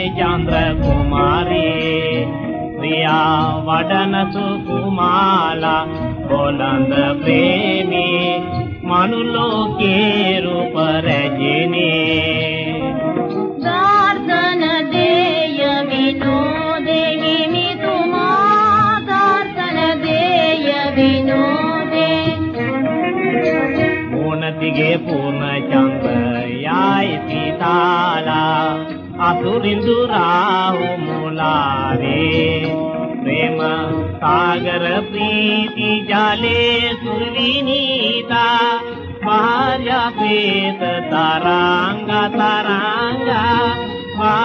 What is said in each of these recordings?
अभी चंद्र कुमारी प्रिया वडन सुकुमाला बुलंद प्रेमी मनुलोके रूप रजनी दर्शन राम सागर प्रीति जाले सुरीता पा वेद ताराङ्गा तारा पा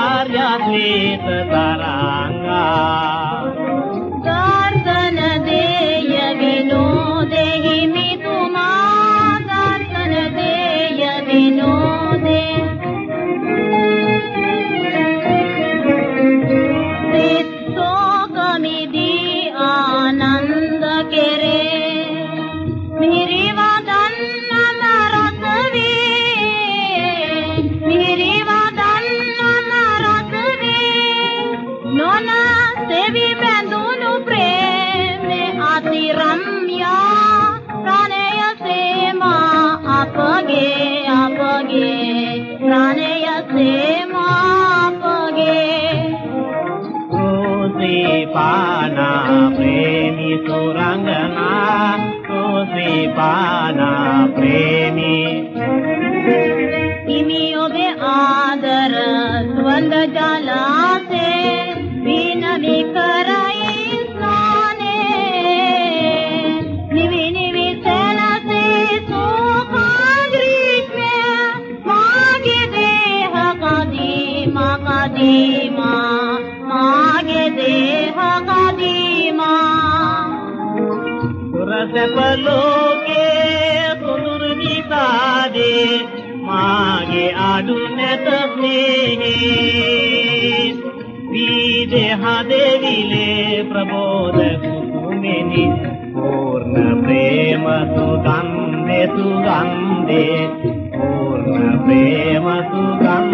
वेद ताराङ्ग දෙවි බැඳුණු ප්‍රේමේ අති රම්‍යා ප්‍රණය සේමා අපගේ අපගේ ප්‍රණය සේමා අපගේ කුසීපානා ප්‍රේමි සුරංගනා කුසීපානා ප්‍රේමි ඉමි ඔබේ ආදර ස්වන්ද ජලා සැපලෝකේ සුදුරුජිතාදේ මාගේ අඩු නැත මෙහි විදහදෙවිලේ ප්‍රබෝධ කුතුමිනි පූර්ණ ප්‍රේම සුගන්ධේ. සුගන්ධේ පූර්ණ ප්‍රේම සුගන්ධේ